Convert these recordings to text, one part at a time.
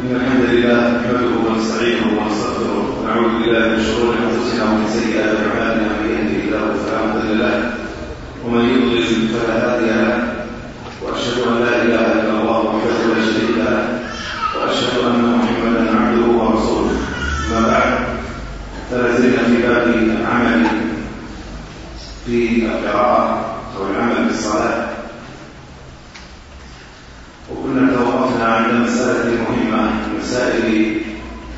إن الحمد لله نحمده ونستعينه ونستغفره ونعوذ بالله من شرور أنفسنا ومن سيئات أعمالنا من يهده الله فلا مضل له ومن يضلل فلا هادي له وأشهد أن لا إله إلا الله وحده لا شريك له وأشهد أن محمدا عبده ورسوله. ما بعد فلازلنا في باب العمل في القراءة أو العمل بالصلاة. وكنا توقفنا عند مسألة مهمة مسائل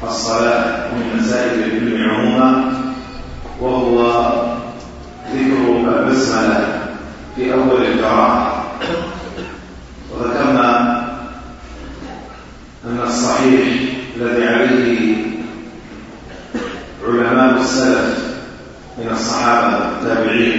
الصلاة ومن مسائل العلم عموما وهو ذكر البسملة في أول القراءة. وذكرنا أن الصحيح الذي عليه علماء السلف من الصحابة والتابعين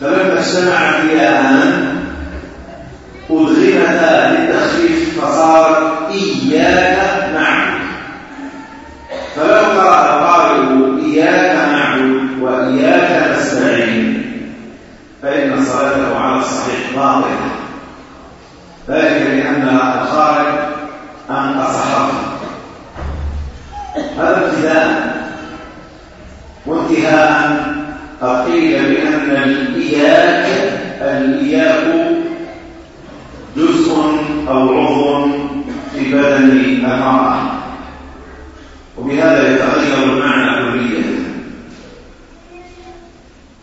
فلما اجتمعت ياءان أدغمتا للتخفيف فصارت إياك نعبد. فلو قرأ القارئ إياك نعبد وإياك نستعين، فإن صلاته على الصحيح باطلة ذلك لأن القارئ أنقص حرفا هذا ابتداء وانتهاء، قد قيل الإياك جزء أو عضو في بدن المرأة وبهذا يتغير المعنى كليا.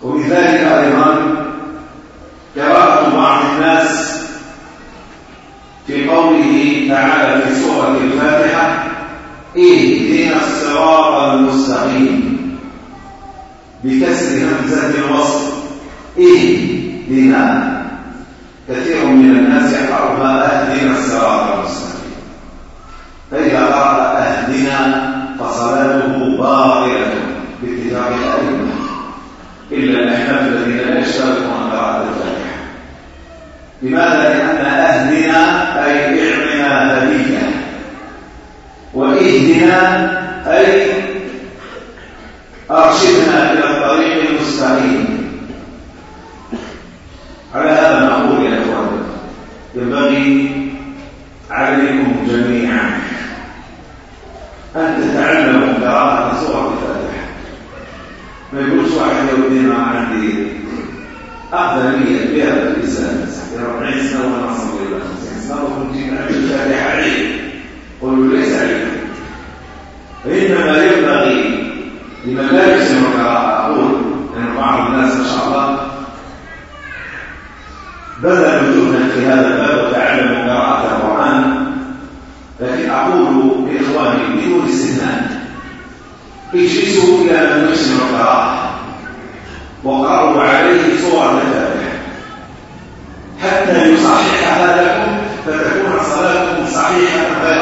وبذلك أيضا قراءة بعض الناس في قوله تعالى في سورة الفاتحة، اهدنا الصراط المستقيم. بكسر همزة الوصل اهدنا. بدأ نزولنا في هذا الباب وتعلموا قراءة القرآن، لكن أقول لإخواني بدون استثناء، اجلسوا إلى من يحسن القراءة، وقرأوا عليه صور مثابح حتى يصحح هذا لكم فتكون صلاتكم صحيحة. بلا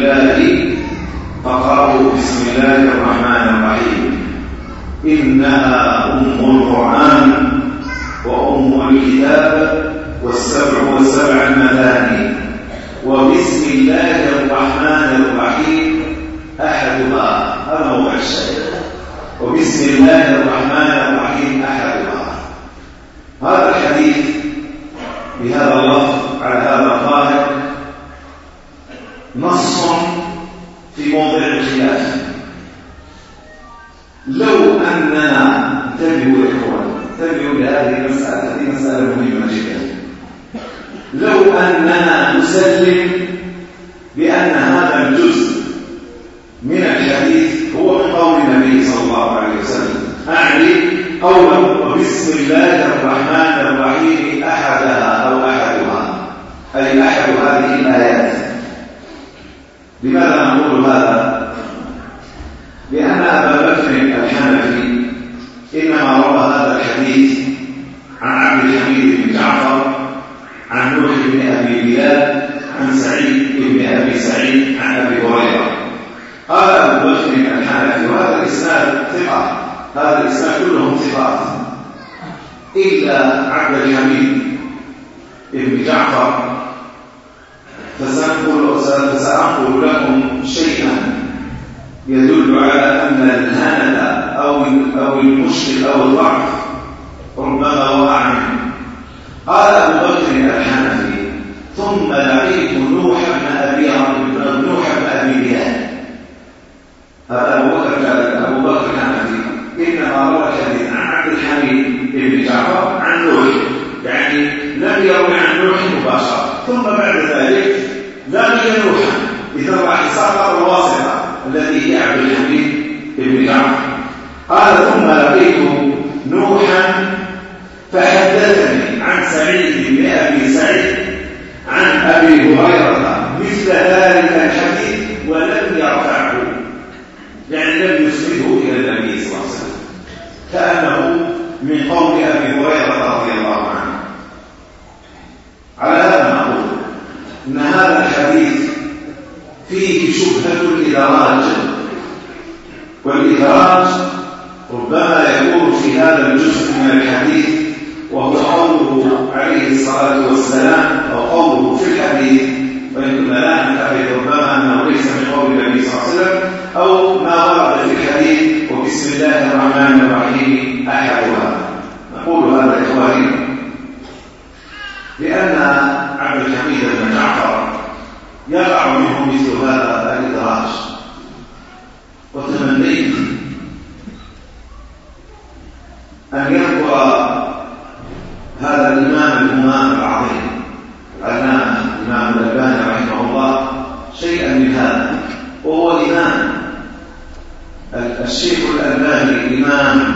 الله فقرأوا بسم الله الرحمن الرحيم. إنها أم القرآن وأم الكتاب والسبع والسبع المثاني. وبسم الله الرحمن الرحيم. أحدها وبسم الله الرحمن الرحيم أحدها. هذا الحديث بهذا الله نص في موضع الخلاف لو أننا انتبهوا يا إخوان انتبهوا لهذه المسألة هذه مسألة مهمة جدا لو أننا نسلم بأن هذا الجزء من الحديث هو من قول النبي صلى الله عليه وسلم أعني قوله بسم الله الرحمن الرحيم أحدها أو أحدها أي أحد هذه الآيات لماذا نقول هذا؟ لأن أبا بكر الحنفي إنما روى هذا الحديث عن عبد الحميد بن جعفر، عن نوح بن أبي بلال، عن سعيد بن أبي سعيد، عن أبي هريرة قال أبو بكر الحنفي وهذا الإسناد ثقة، هذا الإسناد كلهم ثقات إلا عبد الحميد بن جعفر فسنقول سأقول لكم شيئا يدل على أن الهنة أو أو المشكل أو الضعف ربما وقع منه قال أبو بكر الحنفي ثم لقيت نوح بن أبي نوح بن أبي بلال هذا أبو بكر أبو بكر الحنفي إنما روى الحديث عن عبد الحميد بن جعفر عن نوح يعني لم يروي عن نوح مباشرة ثم ذلك. لم نوحا إذا راح سقط الواسطة التي هي عبد الحميد بن جعفر. قال، ثم لقيت نوحا فحدثني عن سعيد بن ابي سعيد عن ابي هريره مثل ذلك الحديث ولم يرفعه يعني لم يسنده الى النبي صلى الله عليه وسلم كانه من قول ابي هريره رضي الله عنه على هذا نقول ان هذا الحديث فيه شبهه الادراج والادراج ربما يكون في هذا الجزء من الحديث، وهو قوله عليه الصلاة والسلام، أو قوله في الحديث وإن لا نعتقد ربما أنه ليس من قول النبي صلى الله عليه وسلم، أو ما ورد في الحديث، وبسم الله الرحمن الرحيم، أحدها. نقول هذا إخواني، لأن عبد الحميد بن جعفر يقع منه مثل هذا الإدراج، وتمنيت أن يذكر هذا الإمام الإمام العظيم العلامة الإمام الألباني رحمه الله شيئا من هذا وهو إمام الشيخ الألباني إمام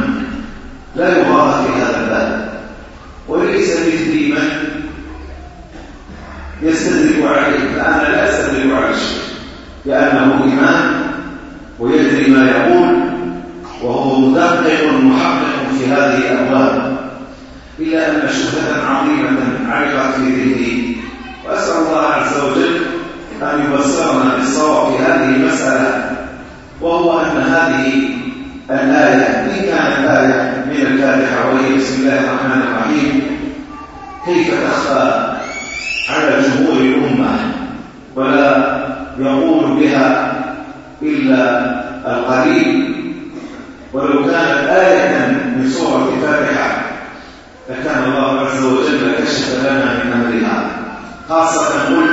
لا يغار في هذا الباب وليس مثلي من يستدرك عليه فأنا لا أستدرك على الشيخ لأنه إمام ويدري ما يقول وهو مدقق محقق في هذه الأبواب إلا أن شبهة عظيمة علقت في ذهني وأسأل الله عز وجل أن يبصرنا بالصواب في هذه المسألة. وهو أن هذه الآية، إن كانت آية من الفاتحة، وهي بسم الله الرحمن الرحيم، كيف تخفى على جمهور الأمة؟ ولا يقول بها إلا القليل. ولو كانت آية من سورة الفاتحة لكان الله عز وجل كشف لنا من أمرها خاصة قلت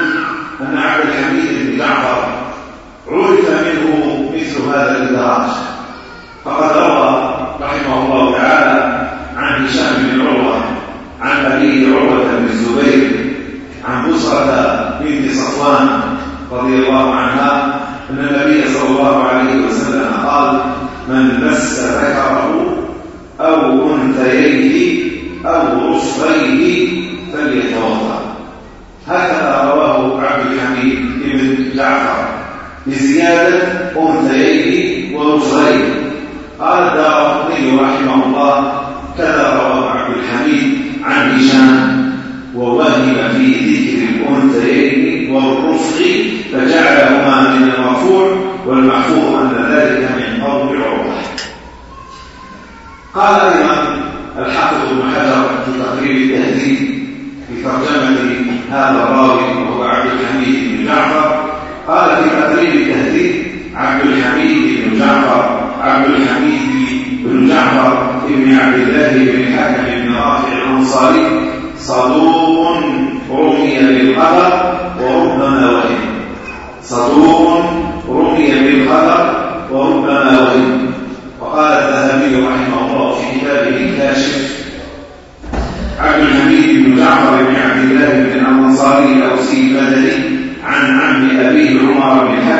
أن عبد الحميد بن جعفر عرف منه مثل هذا الإدراج فقد روى رحمه الله تعالى عن هشام بن عروة، عن أبيه عروة بن الزبير، عن بصرة بنت صفوان رضي الله عنها أن النبي صلى الله عليه وسلم قال من مس ذكره أو أنثييه أو رصغيه فليتوضأ. هكذا رواه عبد الحميد بن جعفر. بزيادة أنثييه ورصغيه قال الدار رحمه الله. كذا رواه عبد الحميد عن هشام. ووهم في ذكر الأنثيين والرصغ فجعلهما من المرفوع والمحفوظ أن ذلك من قول عروة قال أيضا الحافظ ابن حجر في تقرير التهذيب في ترجمة هذا الراوي وهو عبد الحميد بن جعفر. قال في تقرير التهذيب عبد الحميد بن جعفر، عبد الحميد بن جعفر بن عبد الله بن الحكم بن رافع الأنصاري، صدوق رمي بالقدر وربما وهم صدوق رمي بالقدر وربما وهم وقال الذهبي رحمه لا شك عبد الحميد بن جعفر بن عبد الله بن الانصاري الاوسي المدني عن عم ابيه عمر بن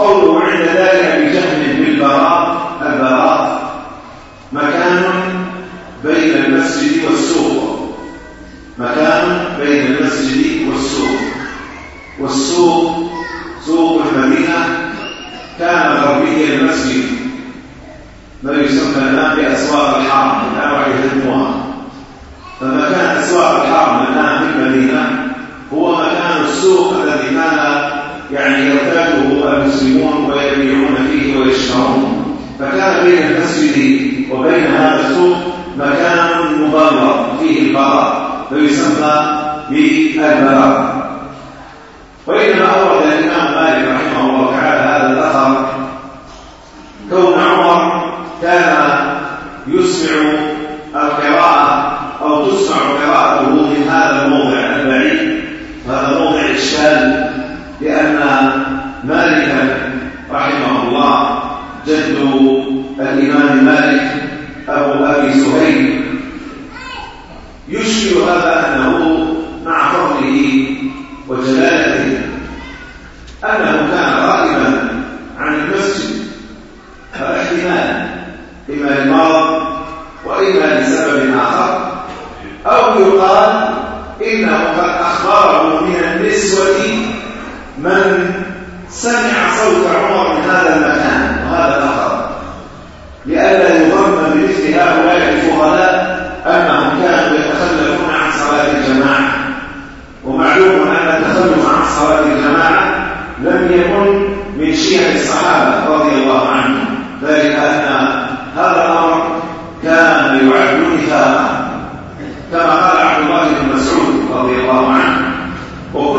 وقوله عند ذلك بجهل بالبراء، البراء مكان بين المسجد والسوق. مكان بين المسجد والسوق. والسوق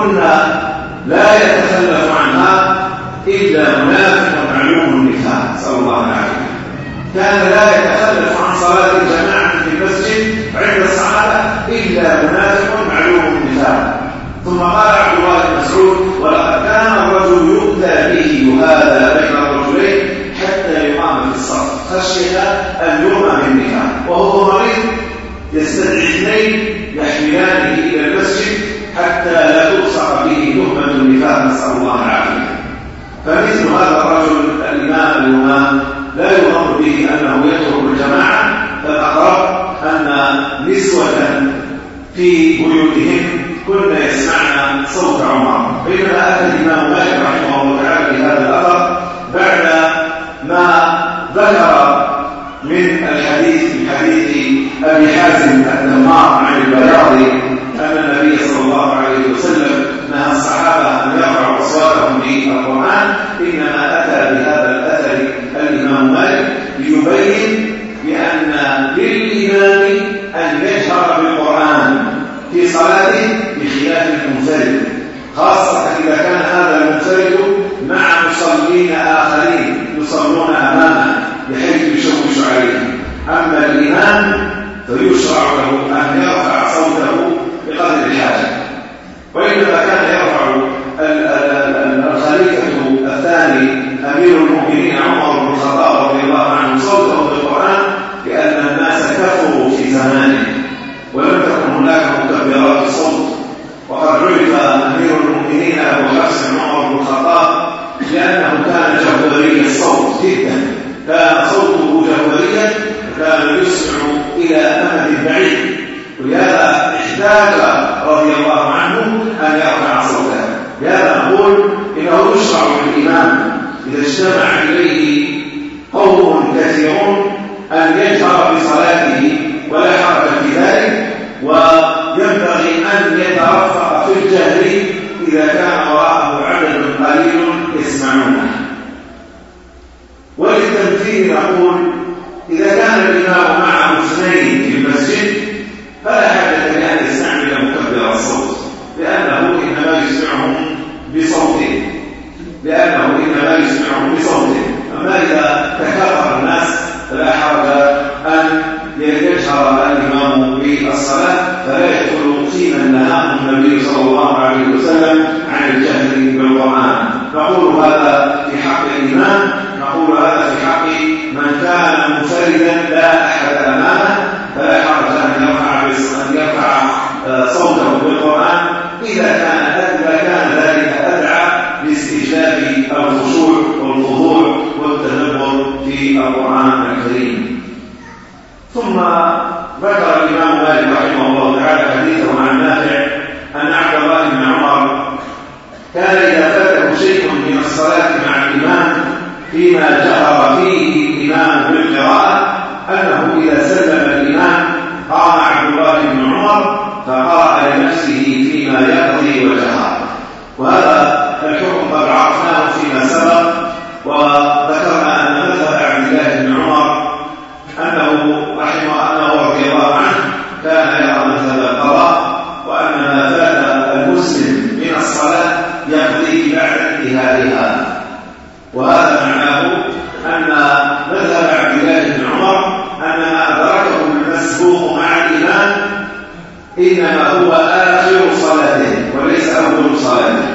منها لا يتخلف عنها إلا منافق معلوم النساء صلى الله عليه وسلم. كان لا يتخلف عن صلاة الجماعة في المسجد عند الصحابة إلا منافق معلوم النساء. ثم قال عبد الله بن مسعود، ولقد كان الرجل يؤتى به هذا بين الرجلين حتى يقام في الصف. خشي أن يؤمن بالنكاح وهو مريض، يستدعي اثنين يحملان يقبل النكاح نسأل الله العافية فمثل هذا الرجل الإمام الإمام لا يضر به أنه يترك الجماعة فالأقرب أن نسوة في بيوتهم كنا يسمعن صوت عمر. بينما أتى الإمام مالك رحمه الله تعالى في هذا الأثر بعد ما ذكر من الحديث، من حديث أبي حازم النمار عن البياضي الصحابة أن يقرأوا أصواتهم بالقرآن إنما أتى بهذا الأثر الإمام مالك ليبين بأن للإمام أن يجهر بالقرآن في صلاة بخلاف المنفرد، خاصة إذا كان هذا المنفرد مع مصلين آخرين يصلون أمامه بحيث يشوش عليهم أما الإمام فيشرع له أن يرفع صوته حديث بعيد ولهذا احتاج رضي الله عنه ان يرفع صوته. لهذا نقول انه يشرع للامام اذا اجتمع اليه قوم كثيرون ان يجهر بصلاته ولا حرج في ذلك، وينبغي ان يترفق في الجهر اذا كان وراءه عدد قليل يسمعونه. وللتمثيل نقول اذا كان الامام معه اثنين الى كفاءه مذهب عبد الله بن عمر أن ما أدركه المسبوق مع الإمام إنما هو آخر صلاته وليس أول صلاته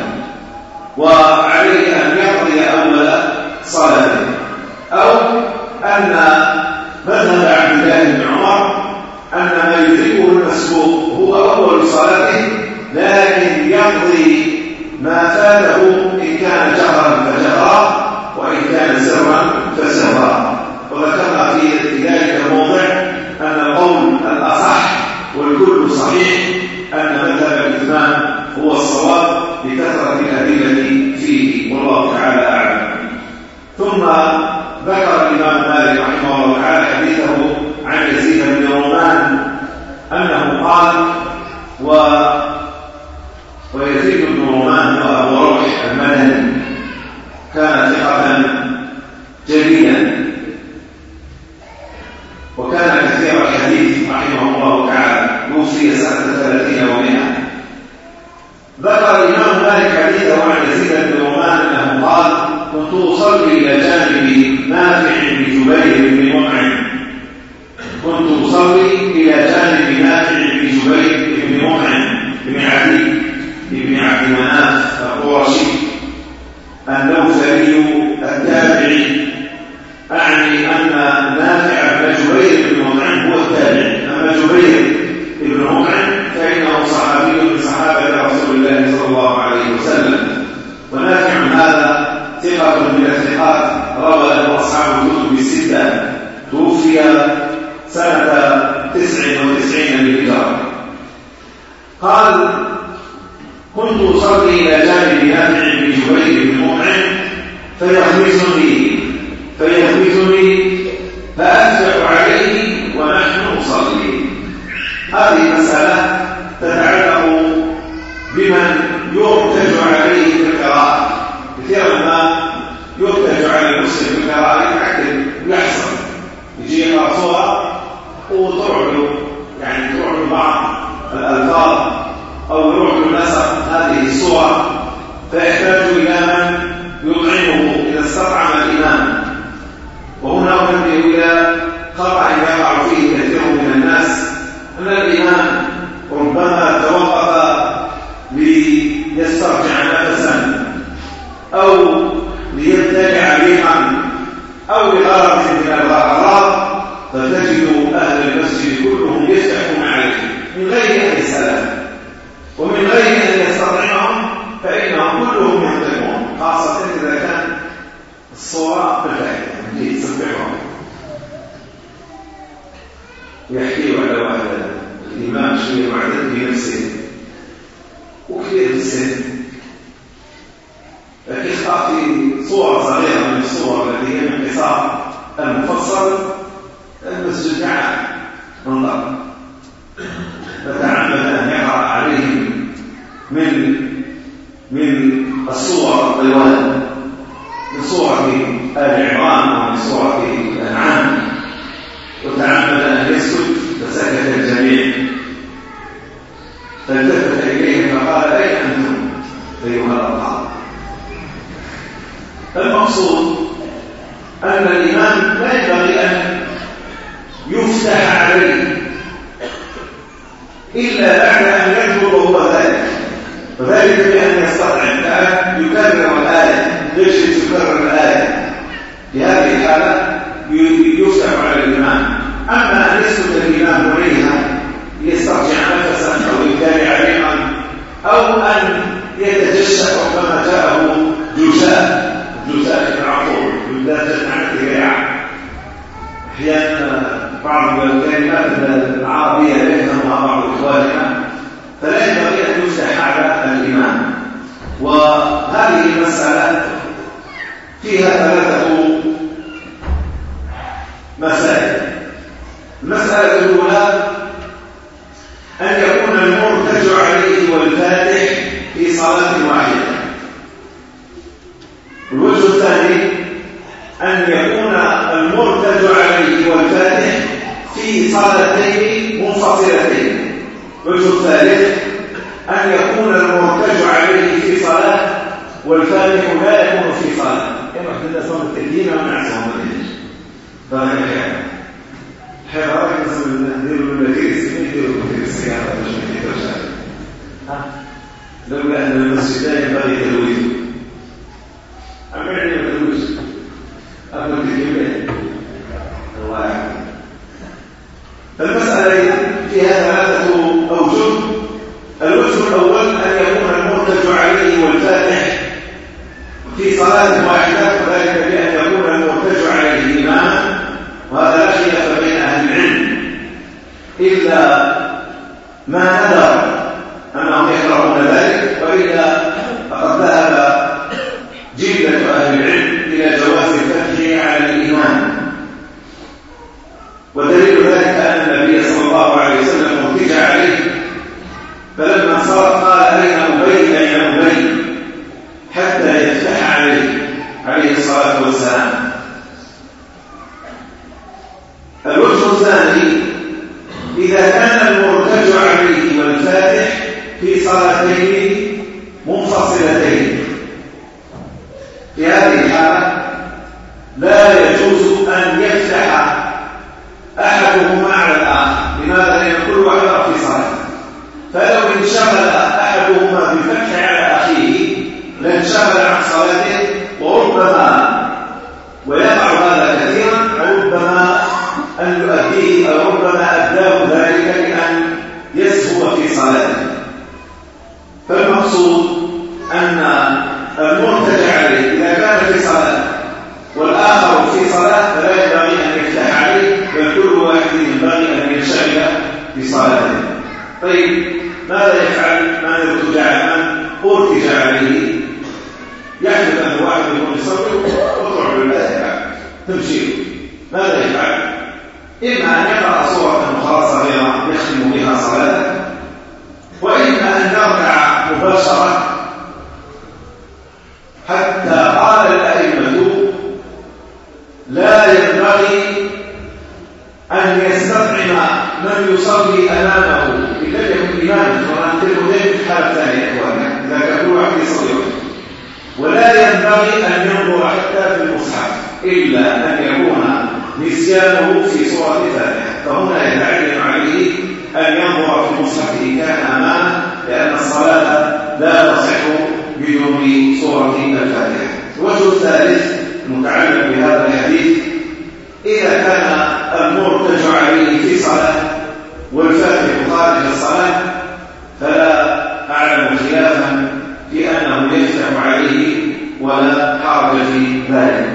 إلا هو ذلك بأن يستطيع فلما انصرف قال أين أبي أين أبي حتى يفتح عليه عليه الصلاة والسلام الوجه الثاني إذا كان المرتج عليه والفاتح في صلاتين منفصلتين في هذه الحالة لا يجوز أن يفتح أحدهما على الآخر لماذا؟ لأن كل واحد في صلاة فلو انشغل أحدهما بالفتح على أخيه لانشغل عن صلاته وربما ويقع هذا كثيرا وربما أن يؤديه أو ربما أداه ذلك لأن يسهو في صلاته فالمقصود أن المرتجع عليه إذا كان في صلاة والآخر في صلاة فلا ينبغي أن يفتح عليه بل كل واحد ينبغي أن ينشغل في صلاته طيب ماذا يفعل من ارتجع من ارتجع عليه يحدث أن واحد يكون يصلي وتروح بالله تمشي ماذا يفعل إما أن يقرأ سورة أخرى صغيرة يختم بها صلاته وإما أن يركع مباشرة حتى قال الأئمة لا ينبغي أن يستطعم من يصلي أمامه إذا يكن إماما وأن تلك في الحالة الثانية إخوانا إذا كان كل واحد يصلي ولا ينبغي أن ينظر حتى في المصحف إلا أن يكون نسيانه في سورة الفاتحة فهنا يتعين عليه أن ينظر في المصحف إن كان أمامه لأن الصلاة لا تصح بدون سورة الفاتحة الوجه الثالث المتعلق بهذا الحديث إذا كان المرتج عليه في صلاة والفاتح خارج الصلاة فلا أعلم خلافا في أنه يفتح عليه ولا حرج في ذلك.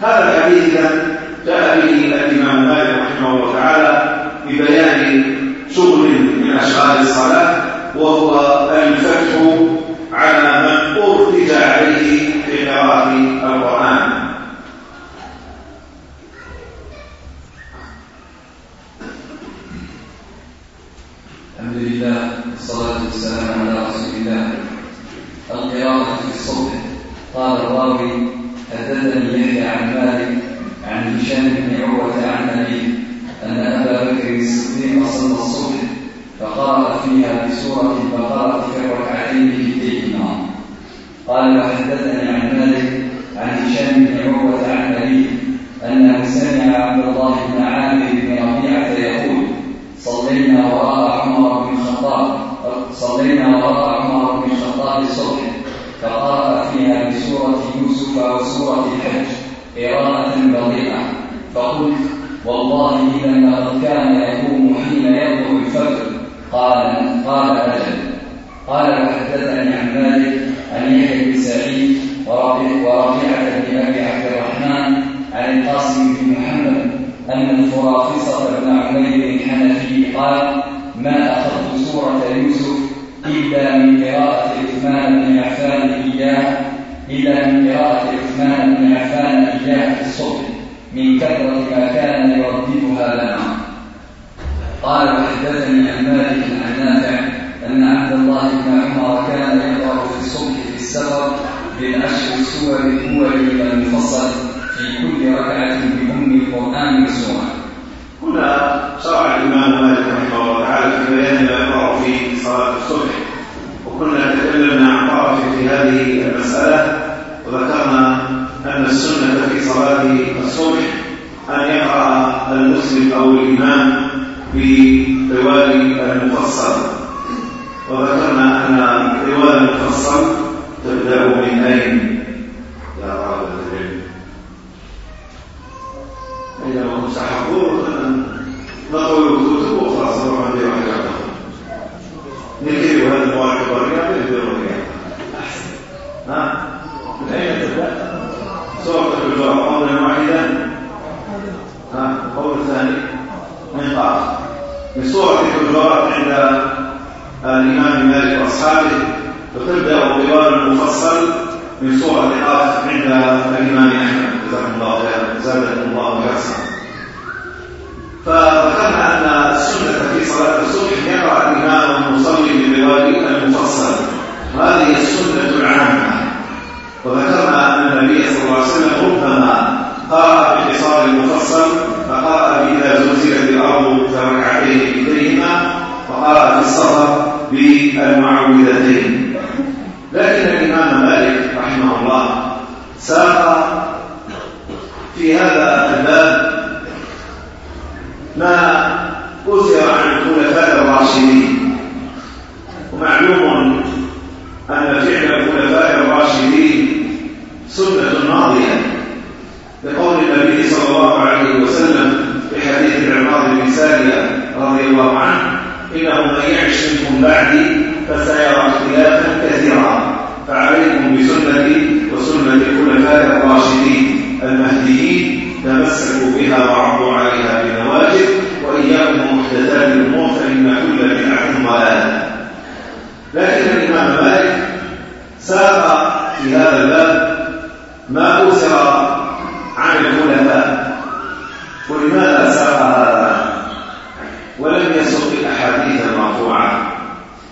هذا الحديث جاء به الإمام مالك رحمه الله تعالى ببيان شغل من أشغال الصلاة، وهو الفتح على من أرتج عليه في قراءة القرآن الحمد لله والصلاة والسلام على رسول الله القراءة في الصبح قال الراوي حدثني يحيى عن مالك عن هشام بن عروة عن أبيه أن أبا بكر الصديق صلى الصبح فقرأ فيها بسورة البقرة في الركعتين كلتيهما قال وحدثني عن مالك عن هشام بن عروة عن أبيه أنه سمع عبد الله بن عامر بن ربيعة يقول صلينا وراء عمر بن الخطاب صلينا وراء عمر بن الخطاب الصبح فقرأ فيها بسورة يوسف وسورة الحج قراءة بطيئة فقلت والله إذا لقد كان يقوم حين يطلع الفجر، قال قال أجل قال وحدثني عن مالك، عن يحيى بن سعيد وربيعة بن أبي عبد الرحمن، عن القاسم بن محمد، أن الفرافصة بن عمير الحنفي قال ما أخذت سورة يوسف إلا من قراءة عثمان بن عفان إياه، إلا من قراءة عثمان بن عفان إياه في الصبح. من كثرة ما كان يرددها لنا. قال وحدثني عن مالك عن نافع أن عبد الله بن عمر كان يقرأ في الصبح في السفر بالعشر سور هو المفصل في كل الله عنه إنه من يعش منكم بعدي، فسيرى اختلافا كثيرا. فعليكم بسنتي وسنة الخلفاء الراشدين المهديين، تمسكوا بها وعضوا عليها بنواجذ وإياكم محدثات الأمور فإن كل بدعة ضلالة. لكن الإمام مالك ساق في هذا الباب ما أسر عن الخلفاء. ولماذا لم يسوق الأحاديث المرفوعة؟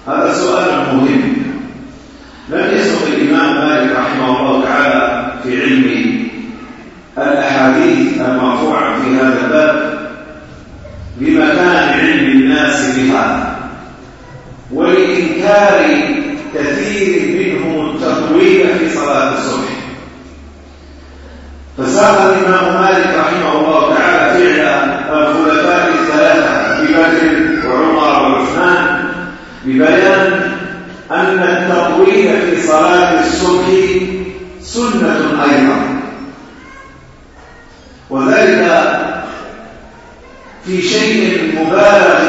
هذا سؤال مهم. لم يسوق الإمام مالك رحمه الله تعالى في علم الأحاديث المرفوعة في هذا الباب بمكان علم الناس بها، ولإنكار كثير منهم التطويل في صلاة الصبح. فساق الإمام مالك ببيان أن التطويل في صلاة الصبح سنة أيضا. وذلك في شيء مبالغ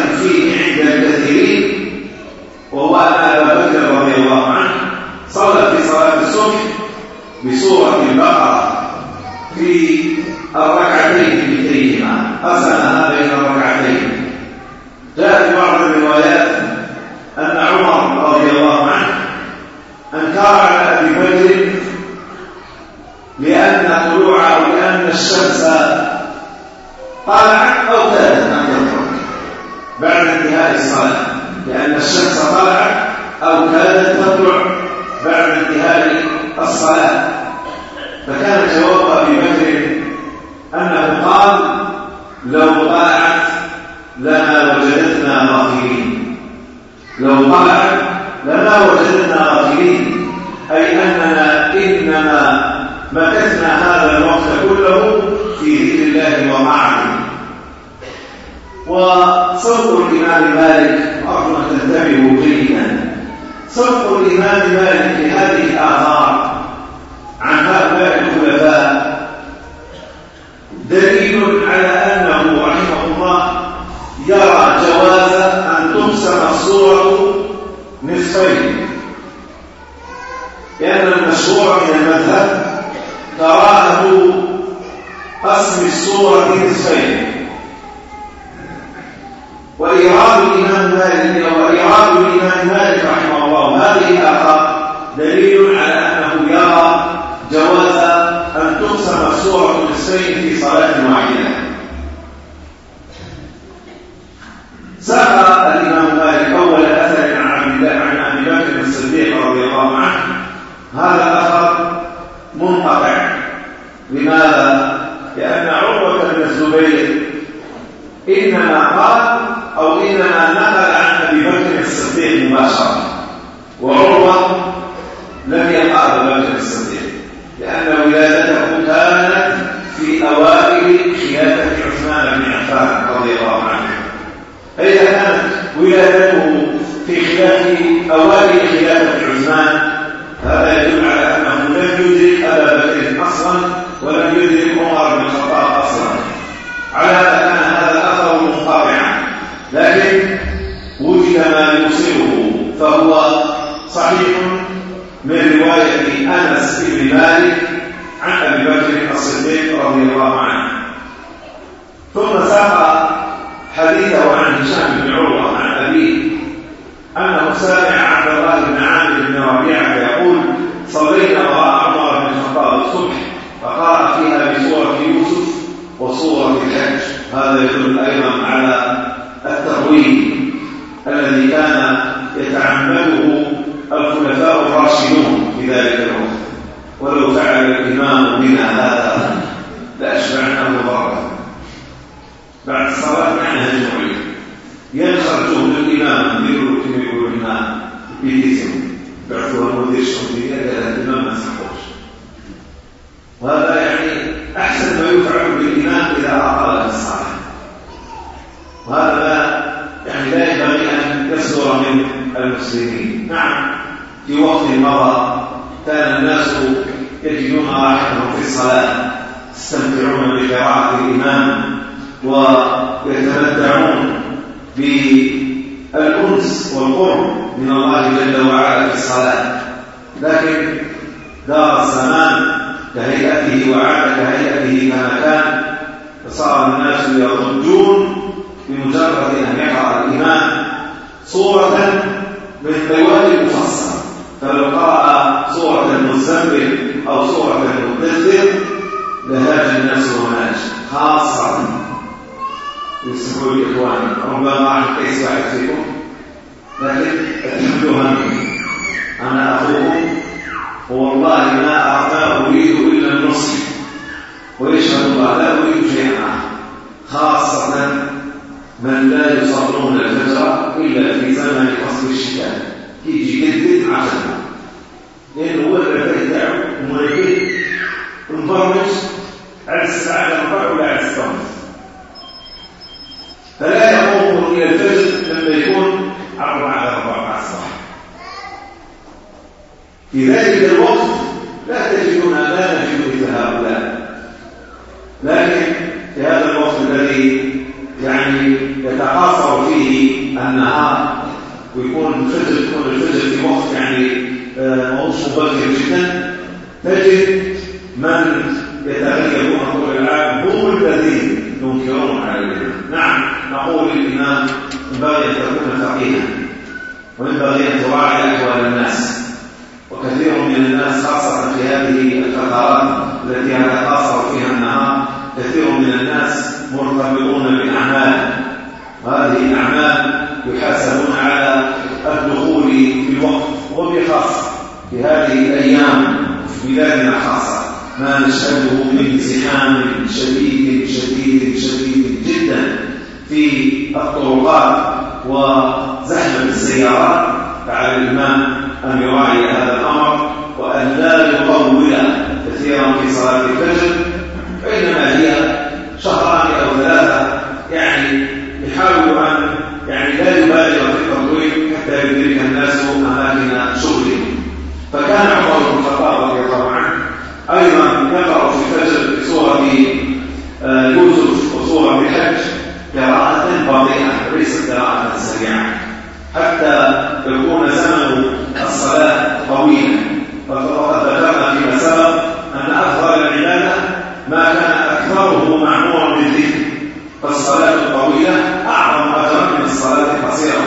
طويلة أعظم أجرا من الصلاة قصيرة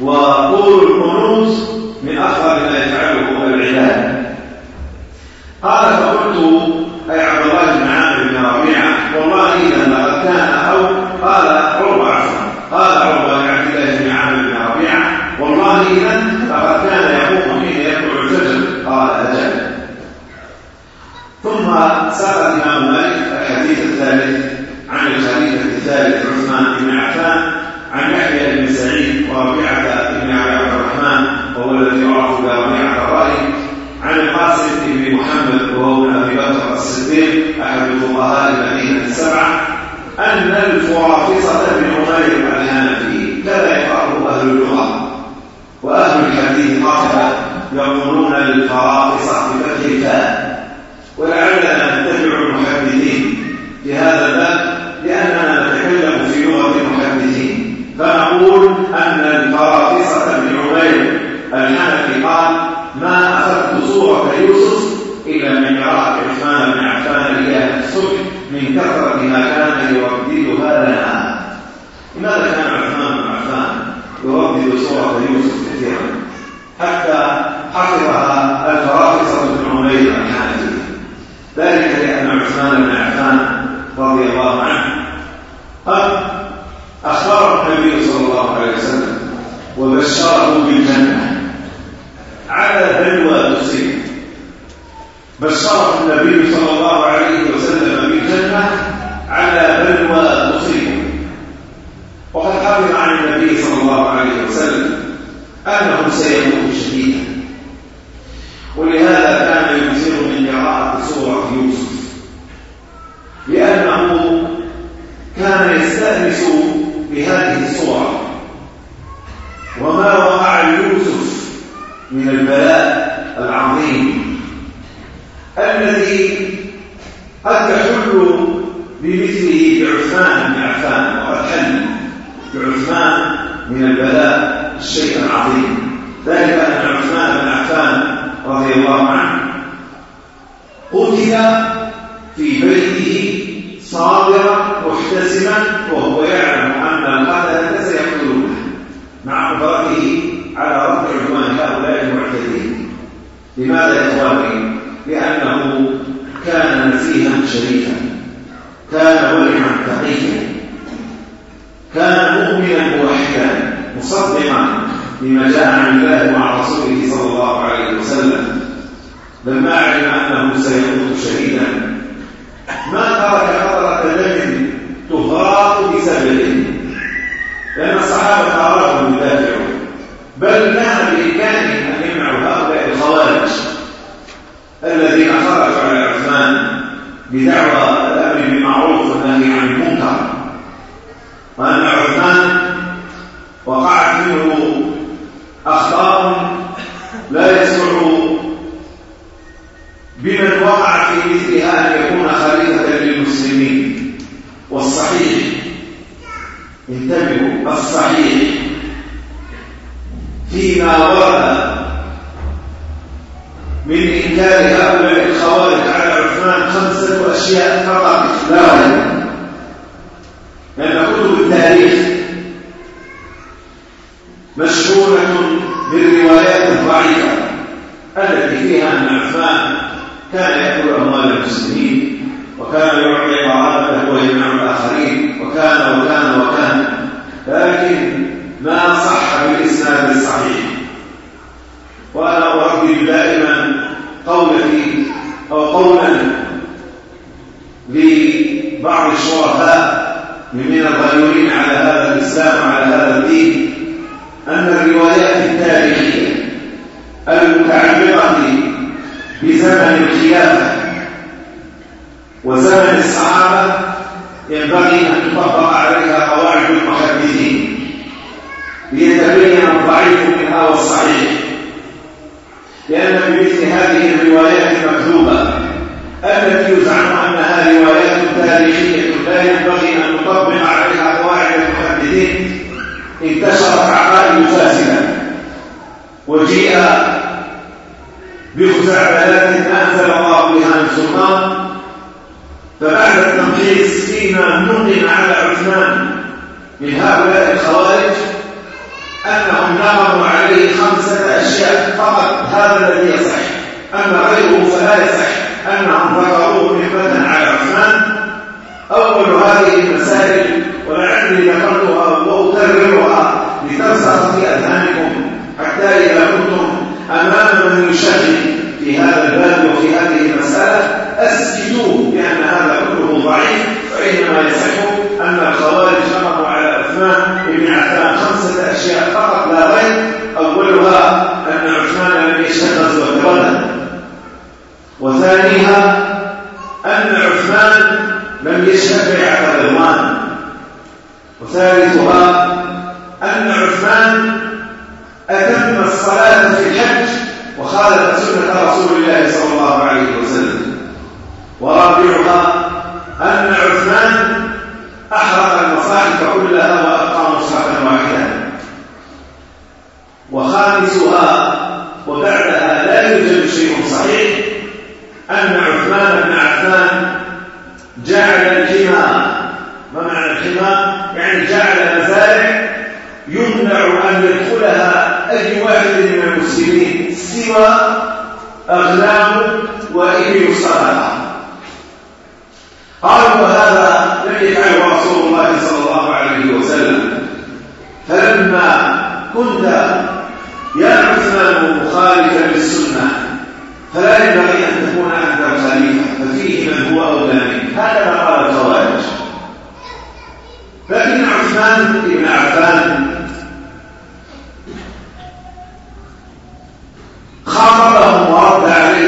وطول القنوز من أفضل ما يفعله العباد قال فقلت، أي عبد الله بن عامر بن ربيعة، والله إذا لقد كان أو، قال عروة قال عروة عبد الله بن عامر بن ربيعة، والله إذا لقد كان يقوم حين يطلع الفجر. قال، أجل. ثم سأل الإمام مالك الحديث الثالث. بن عفان عن يحيى بن سعيد رافعة بن عبد الرحمن وهو الذي يعرف برافعة الرأي عن القاسم بن محمد وهو ابي بكر الصديق احد فقهاء المدينه السبعه ان الفرافصه بن عمير الهنفي كذا يقراه اهل اللغه واهل الحديث قطعا يقولون للفرافصه عن يوسف لأنه كان يستأنس بهذه الصورة وما وقع يوسف من البلاء فيها ابن عفان كان يأكل أموال المسلمين وكان يعطي عثمان أتم الصلاة في الحج وخالف سنة رسول الله صلى الله عليه وسلم. ورابعها أن عثمان أحرق المصاحف كلها وأقام مصحفا واحدة وخامسها، وبعدها لا يوجد شيء صحيح، أن عثمان بن عفان جعل الحمى. ما معنى الحمى؟ يعني جعل مزارع أن يدخلها أي واحد من المسلمين سوى أغنام وإن صدقة قالوا هذا لم يفعله رسول الله صلى الله عليه وسلم. فلما كنت يا عثمان مخالفا للسنة فلا ينبغي أن تكون أنت الخليفة، ففيه من هو أولى منك هذا ما قال الخوارج. لكن عثمان بن عفان خاطر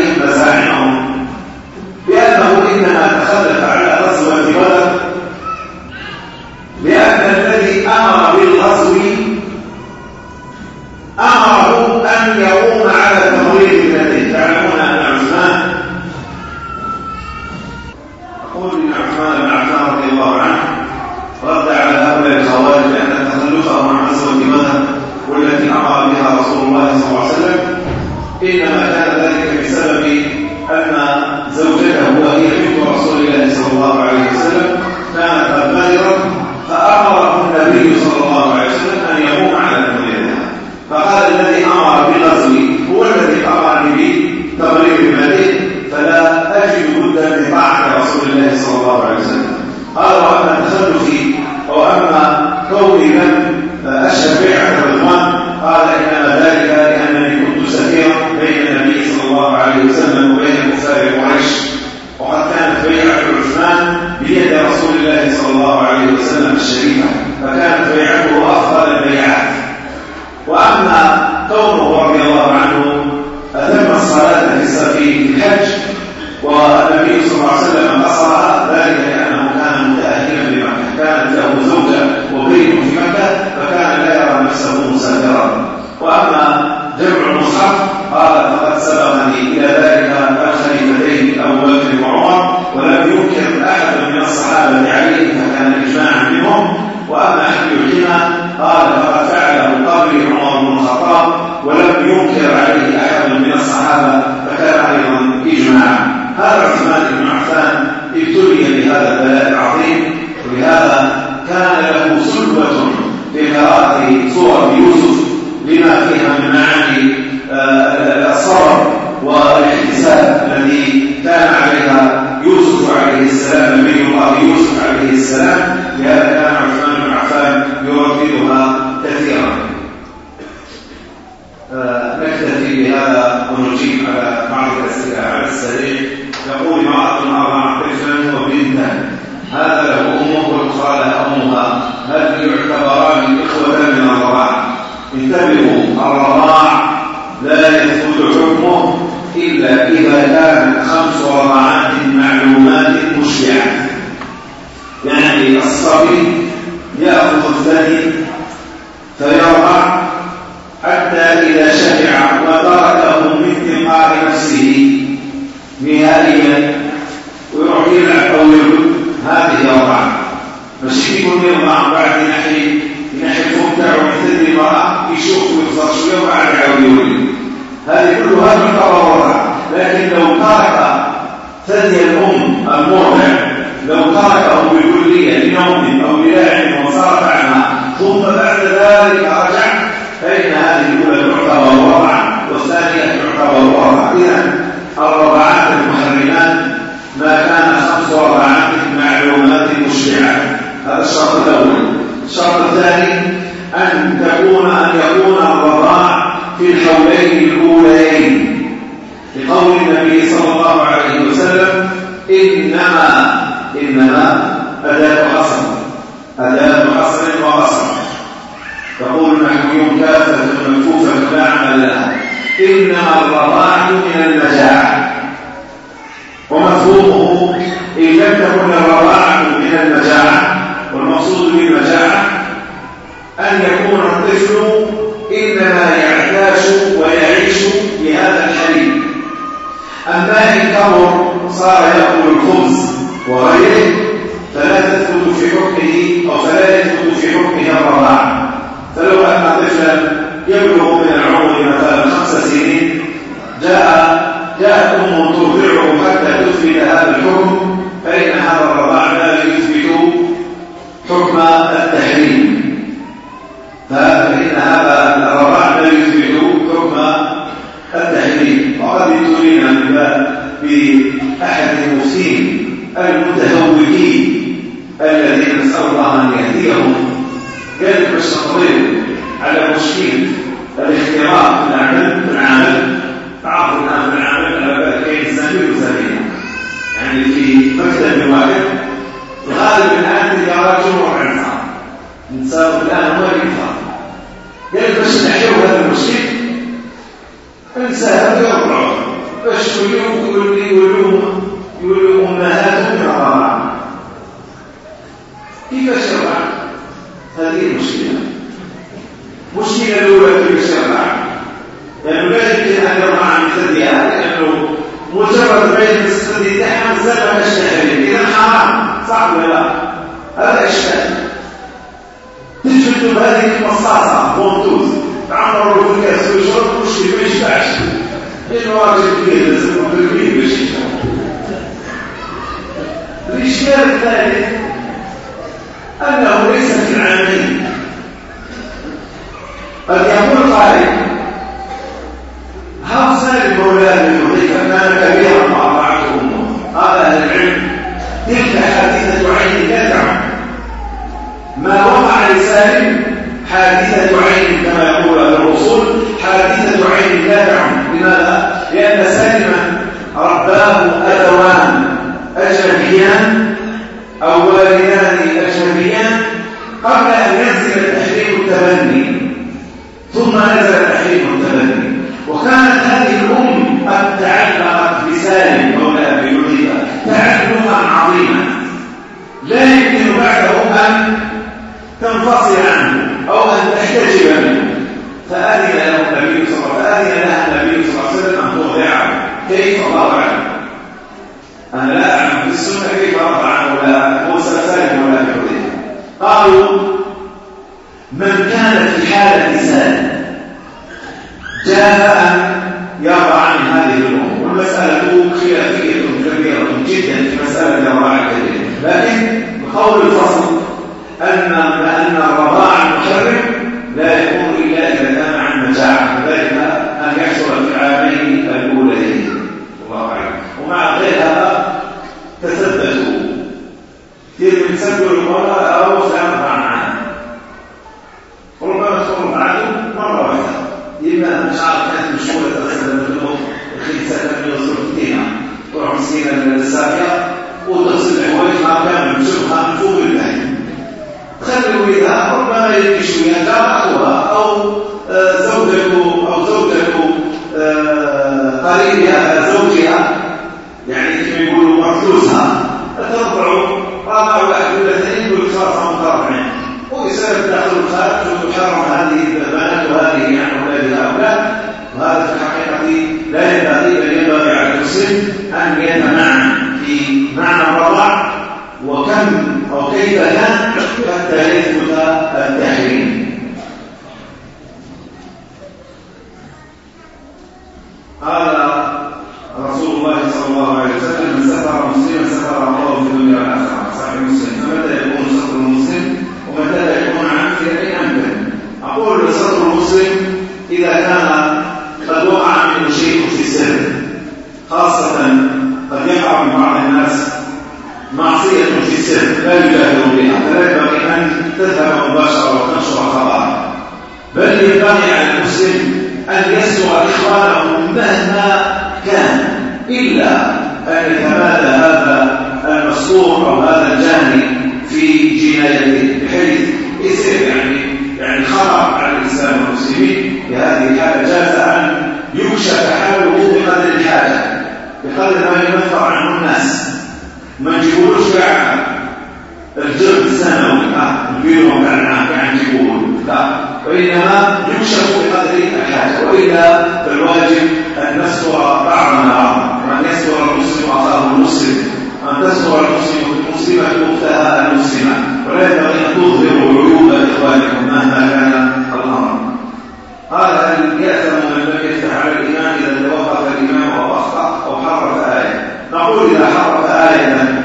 نهائيا ويعمل حوله هذه أربعة مشيك مع بعد نحن نحن ممتع ومثل المرأة يشوف ويخصص ويوقع على حوله هذه كلها مقررة لكن لو ترك ثدي الأم المرضع لو تركه بكلية لنومه الخبز وغير اور اس کے بعد قالوا من كان في حالة إسان جاء يرى عن هذه الأمور. والمسألة خلافية كبيرة جدا في مسألة رواعة كبيرة لكن بقول الفصل أن أن الرضاعة المحرم خلوا إذا ربما يجي شوية جارتها أو زوجته أو زوجته قريبها زوجها يعني كما يقولوا مخلوصها ترضع رابع واحد ولا اثنين يقول خلاص مقربين ويصير داخل الخارج وتحرم هذه البنات وهذه يعني اولاد. هؤلاء وهذا في الحقيقه لا ينبغي بل ينبغي على المسلم ان يتمعن في معنى الرضاع وكم او كيف كان حتى يثبت التحريم قال رسول الله صلى الله عليه وسلم من سفر مسلما سفر الله في الدنيا والاخره صحيح مسلم فمتى يكون سفر المسلم ومتى يكون عن فئه امكن اقول سفر المسلم اذا كان قد وقع منه شيء في السر خاصه قد يقع من بعض الناس معصيه السر لا يجاهر بها فلا ينبغي ان تذهب مباشره وتنشر خبرها بل ينبغي على المسلم ان يسلغ اخوانه مهما كان إلا أن يتمادى هذا المسطور أو هذا الجاني في جنايته بحيث يصير يعني يعني خطر على الإسلام والمسلمين في هذه الحالة جاز أن يكشف حاله بقدر الحاجة بقدر ما ينفر عنه الناس ما نجيبولوش بقى الجرد السنوي البيرو بتاعنا يعني نجيبوه لا وإنما يكشف بقدر الحاجة وإلا فالواجب أن نستر بعضنا بعضا وأن يستر المسلم أخاه المسلم وأن تستر المسلم المسلمة أختها المسلمة ولا ينبغي أن تظهروا عيوب إخوانكم مهما كان الأمر قال هل يأثم من لم يفتح على الإمام إذا توقف الإمام أو أخطأ أو حرف آية نقول إذا حرف آية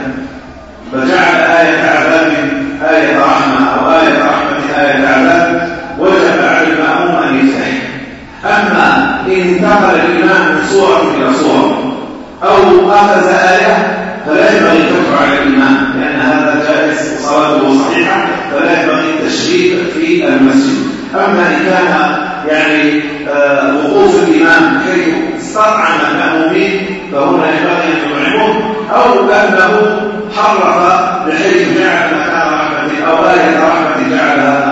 فجعل آية عذاب آية رحمة أو آية رحمة آية عذاب وجب على المأموم أن يفتح أما إن انتقل الإمام من صورة إلى صورة أو أخذ آية فلا ينبغي الكفر على الإمام لأن هذا جائز وصلاته صحيحة فلا ينبغي التشريك في المسجد أما إن كان، يعني، آه، وقوف الإمام بحيث استطعم منه فهنا ينبغي أن يطعمه، أو أنه حرف بحيث جعل مكان رحمة أو آية رحمة جعلها.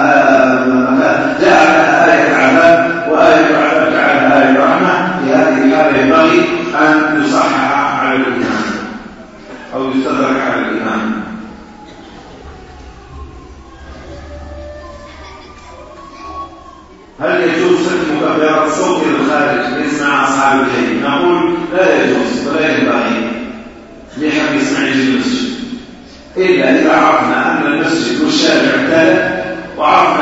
لا يجوز ولا ينبغي لحد يسمع المسجد الا اذا عرفنا ان المسجد والشارع امتلأ وعرفنا